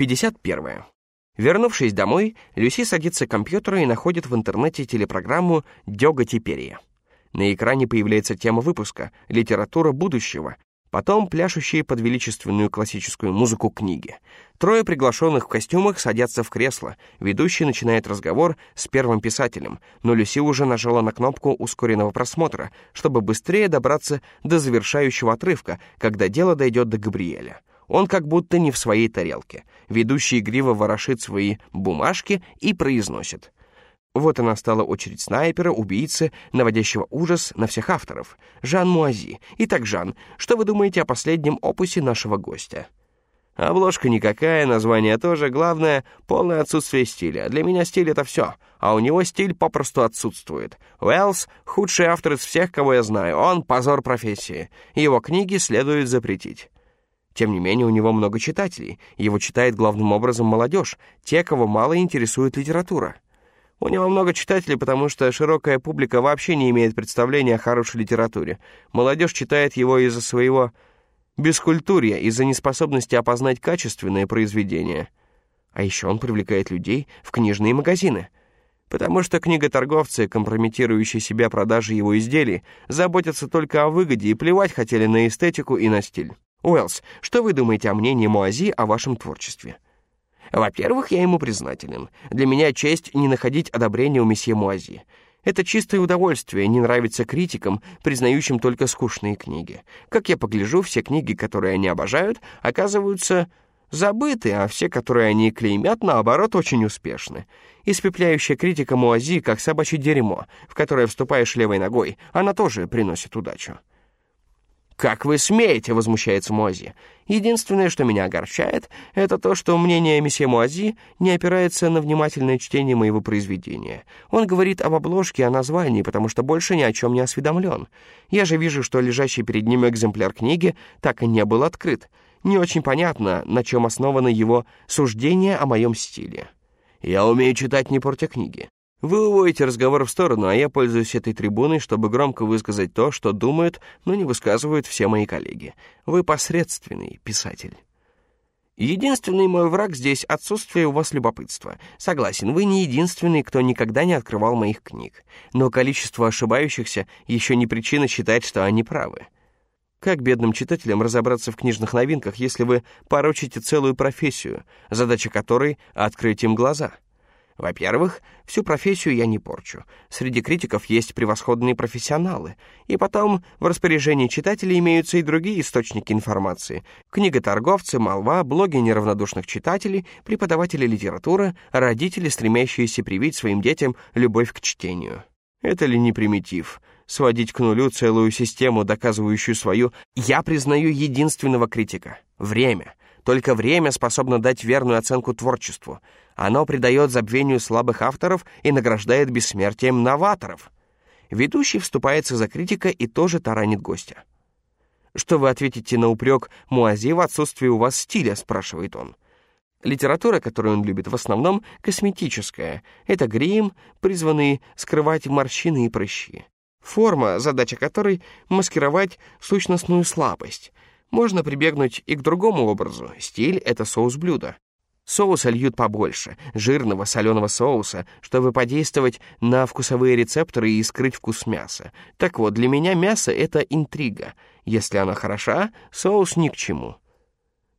51. Вернувшись домой, Люси садится к компьютеру и находит в интернете телепрограмму «Дёга Теперия». На экране появляется тема выпуска «Литература будущего», потом пляшущие под величественную классическую музыку книги. Трое приглашенных в костюмах садятся в кресло, ведущий начинает разговор с первым писателем, но Люси уже нажала на кнопку ускоренного просмотра, чтобы быстрее добраться до завершающего отрывка, когда дело дойдет до Габриэля. Он как будто не в своей тарелке. Ведущий игриво ворошит свои бумажки и произносит. Вот и настала очередь снайпера, убийцы, наводящего ужас на всех авторов. Жан Муази. Итак, Жан, что вы думаете о последнем опусе нашего гостя? Обложка никакая, название тоже. Главное — полное отсутствие стиля. Для меня стиль — это все, а у него стиль попросту отсутствует. Уэллс — худший автор из всех, кого я знаю. Он — позор профессии. Его книги следует запретить. Тем не менее, у него много читателей. Его читает главным образом молодежь, те, кого мало интересует литература. У него много читателей, потому что широкая публика вообще не имеет представления о хорошей литературе. Молодежь читает его из-за своего бескультурья, из-за неспособности опознать качественные произведения. А еще он привлекает людей в книжные магазины. Потому что книготорговцы, компрометирующие себя продажей его изделий, заботятся только о выгоде и плевать хотели на эстетику и на стиль. Уэллс, что вы думаете о мнении Муази о вашем творчестве? Во-первых, я ему признателен. Для меня честь не находить одобрения у месье Муази. Это чистое удовольствие не нравится критикам, признающим только скучные книги. Как я погляжу, все книги, которые они обожают, оказываются забыты, а все, которые они клеймят, наоборот, очень успешны. Испепляющая критика Муази, как собачье дерьмо, в которое вступаешь левой ногой, она тоже приносит удачу. «Как вы смеете?» — возмущается Муази. «Единственное, что меня огорчает, это то, что мнение месье Муази не опирается на внимательное чтение моего произведения. Он говорит об обложке, о названии, потому что больше ни о чем не осведомлен. Я же вижу, что лежащий перед ним экземпляр книги так и не был открыт. Не очень понятно, на чем основано его суждение о моем стиле. Я умею читать, не портя книги. Вы уводите разговор в сторону, а я пользуюсь этой трибуной, чтобы громко высказать то, что думают, но не высказывают все мои коллеги. Вы посредственный писатель. Единственный мой враг здесь — отсутствие у вас любопытства. Согласен, вы не единственный, кто никогда не открывал моих книг. Но количество ошибающихся еще не причина считать, что они правы. Как бедным читателям разобраться в книжных новинках, если вы порочите целую профессию, задача которой — открыть им глаза? Во-первых, всю профессию я не порчу. Среди критиков есть превосходные профессионалы. И потом, в распоряжении читателей имеются и другие источники информации. Книготорговцы, молва, блоги неравнодушных читателей, преподаватели литературы, родители, стремящиеся привить своим детям любовь к чтению. Это ли не примитив? Сводить к нулю целую систему, доказывающую свою «я признаю единственного критика» — время. Только время способно дать верную оценку творчеству. Оно придает забвению слабых авторов и награждает бессмертием новаторов. Ведущий вступается за критика и тоже таранит гостя. «Что вы ответите на упрек Муази в отсутствии у вас стиля?» — спрашивает он. Литература, которую он любит, в основном косметическая. Это грим, призванный скрывать морщины и прыщи. Форма, задача которой — маскировать сущностную слабость. Можно прибегнуть и к другому образу. Стиль — это соус блюда. Соуса льют побольше, жирного соленого соуса, чтобы подействовать на вкусовые рецепторы и скрыть вкус мяса. Так вот, для меня мясо — это интрига. Если она хороша, соус ни к чему.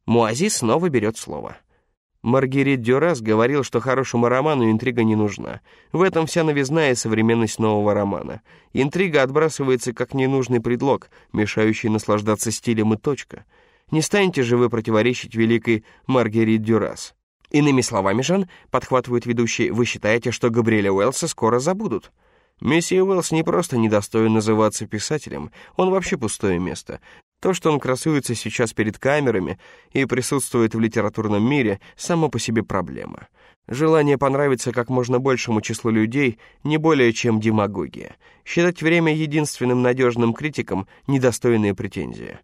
Муази снова берет слово. Маргерит Дюрас говорил, что хорошему роману интрига не нужна. В этом вся новизна и современность нового романа. Интрига отбрасывается как ненужный предлог, мешающий наслаждаться стилем и точка. Не станете же вы противоречить великой Маргерит Дюрас. Иными словами, Жан, подхватывают ведущие, вы считаете, что Габриэля Уэллса скоро забудут? Месье Уэллс не просто недостоин называться писателем, он вообще пустое место. То, что он красуется сейчас перед камерами и присутствует в литературном мире, само по себе проблема. Желание понравиться как можно большему числу людей не более чем демагогия. Считать время единственным надежным критиком — недостойная претензия.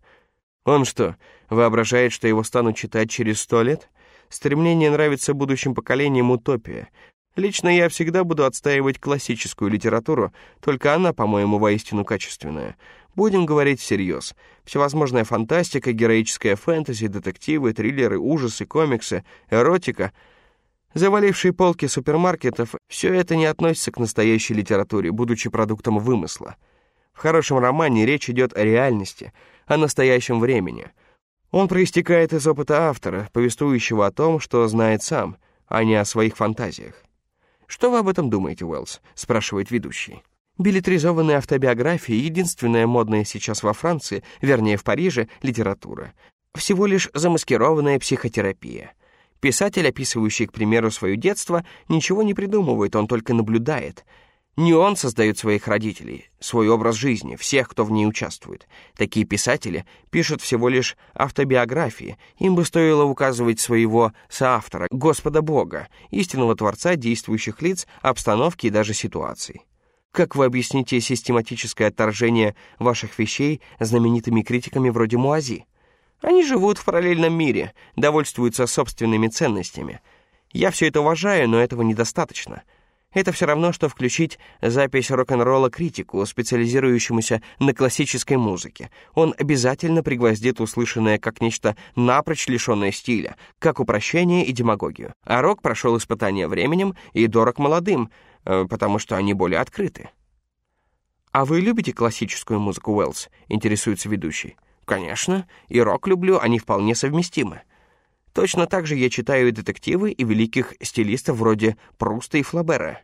Он что, воображает, что его станут читать через сто лет? Стремление нравиться будущим поколениям — утопия. Лично я всегда буду отстаивать классическую литературу, только она, по-моему, воистину качественная. Будем говорить всерьез. Всевозможная фантастика, героическая фэнтези, детективы, триллеры, ужасы, комиксы, эротика — Завалившие полки супермаркетов — все это не относится к настоящей литературе, будучи продуктом вымысла. В хорошем романе речь идет о реальности, о настоящем времени. Он проистекает из опыта автора, повествующего о том, что знает сам, а не о своих фантазиях. «Что вы об этом думаете, Уэллс?» — спрашивает ведущий. Билетризованная автобиография — единственная модная сейчас во Франции, вернее, в Париже, литература. Всего лишь замаскированная психотерапия. Писатель, описывающий, к примеру, свое детство, ничего не придумывает, он только наблюдает. Не он создает своих родителей, свой образ жизни, всех, кто в ней участвует. Такие писатели пишут всего лишь автобиографии. Им бы стоило указывать своего соавтора, Господа Бога, истинного Творца действующих лиц, обстановки и даже ситуаций. Как вы объясните систематическое отторжение ваших вещей знаменитыми критиками вроде Муази? Они живут в параллельном мире, довольствуются собственными ценностями. Я все это уважаю, но этого недостаточно. Это все равно, что включить запись рок-н-ролла критику, специализирующемуся на классической музыке. Он обязательно пригвоздит услышанное как нечто напрочь лишенное стиля, как упрощение и демагогию. А рок прошел испытание временем и дорог молодым, потому что они более открыты. «А вы любите классическую музыку, Уэллс?» — интересуется ведущий. Конечно, и рок люблю, они вполне совместимы. Точно так же я читаю и детективы, и великих стилистов вроде Пруста и Флабера.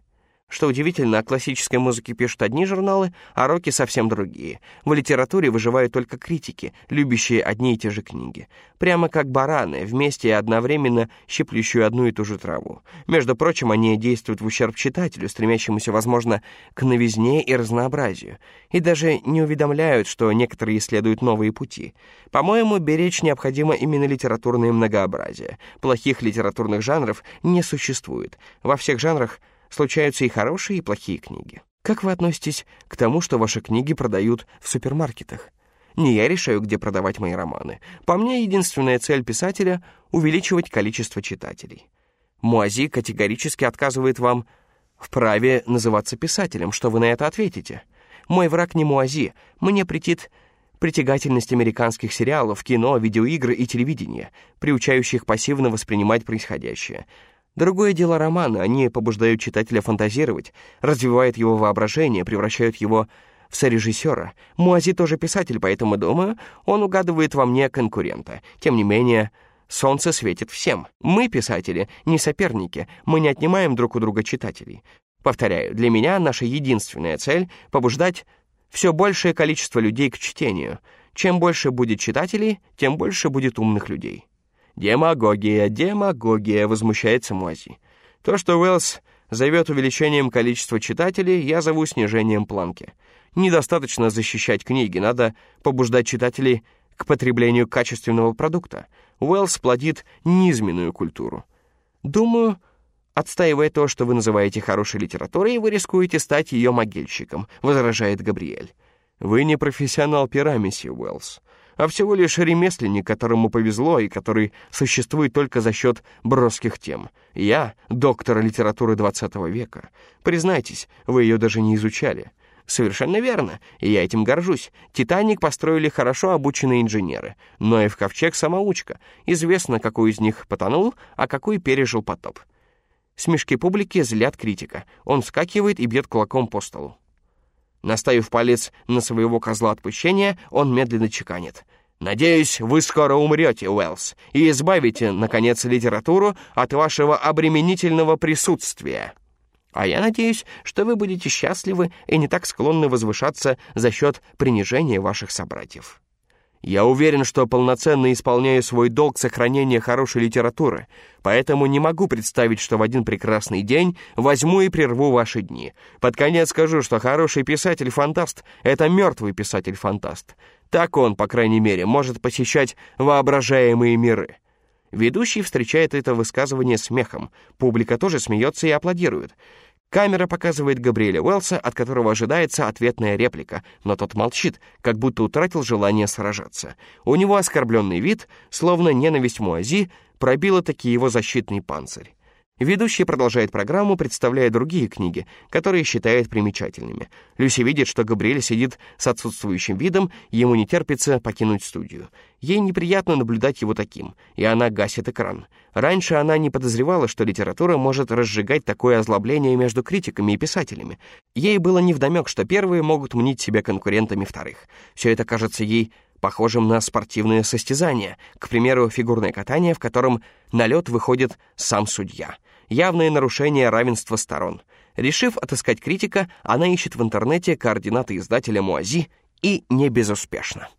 Что удивительно, о классической музыке пишут одни журналы, а роки совсем другие. В литературе выживают только критики, любящие одни и те же книги. Прямо как бараны, вместе и одновременно щиплющие одну и ту же траву. Между прочим, они действуют в ущерб читателю, стремящемуся, возможно, к новизне и разнообразию. И даже не уведомляют, что некоторые исследуют новые пути. По-моему, беречь необходимо именно литературное многообразие. Плохих литературных жанров не существует. Во всех жанрах — Случаются и хорошие, и плохие книги. Как вы относитесь к тому, что ваши книги продают в супермаркетах? Не я решаю, где продавать мои романы. По мне, единственная цель писателя — увеличивать количество читателей. Муази категорически отказывает вам в праве называться писателем. Что вы на это ответите? Мой враг не Муази. Мне претит притягательность американских сериалов, кино, видеоигр и телевидения, приучающих пассивно воспринимать происходящее — Другое дело романы, они побуждают читателя фантазировать, развивают его воображение, превращают его в сорежиссера. Муази тоже писатель, поэтому, думаю, он угадывает во мне конкурента. Тем не менее, солнце светит всем. Мы, писатели, не соперники, мы не отнимаем друг у друга читателей. Повторяю, для меня наша единственная цель — побуждать все большее количество людей к чтению. Чем больше будет читателей, тем больше будет умных людей. «Демагогия, демагогия», — возмущается Муази. То, что Уэллс зовет увеличением количества читателей, я зову снижением планки. Недостаточно защищать книги, надо побуждать читателей к потреблению качественного продукта. Уэллс плодит низменную культуру. Думаю, отстаивая то, что вы называете хорошей литературой, вы рискуете стать ее могильщиком, возражает Габриэль. Вы не профессионал пера, месье Уэллс а всего лишь ремесленник, которому повезло и который существует только за счет броских тем. Я — доктор литературы XX века. Признайтесь, вы ее даже не изучали. Совершенно верно, и я этим горжусь. «Титаник» построили хорошо обученные инженеры, но и в ковчег самоучка. Известно, какой из них потонул, а какой пережил потоп. Смешки публики злят критика. Он вскакивает и бьет кулаком по столу. Наставив палец на своего козла отпущения, он медленно чеканит. «Надеюсь, вы скоро умрете, Уэллс, и избавите, наконец, литературу от вашего обременительного присутствия. А я надеюсь, что вы будете счастливы и не так склонны возвышаться за счет принижения ваших собратьев». Я уверен, что полноценно исполняю свой долг сохранения хорошей литературы, поэтому не могу представить, что в один прекрасный день возьму и прерву ваши дни. Под конец скажу, что хороший писатель-фантаст — это мертвый писатель-фантаст. Так он, по крайней мере, может посещать воображаемые миры. Ведущий встречает это высказывание смехом, публика тоже смеется и аплодирует. Камера показывает Габриэля Уэллса, от которого ожидается ответная реплика, но тот молчит, как будто утратил желание сражаться. У него оскорбленный вид, словно ненависть Муази пробила таки его защитный панцирь. Ведущий продолжает программу, представляя другие книги, которые считает примечательными. Люси видит, что Габриэль сидит с отсутствующим видом, ему не терпится покинуть студию. Ей неприятно наблюдать его таким, и она гасит экран. Раньше она не подозревала, что литература может разжигать такое озлобление между критиками и писателями. Ей было невдомек, что первые могут мнить себя конкурентами вторых. Все это кажется ей похожим на спортивное состязание, к примеру, фигурное катание, в котором на лед выходит сам судья. Явное нарушение равенства сторон. Решив отыскать критика, она ищет в интернете координаты издателя Муази и не безуспешно.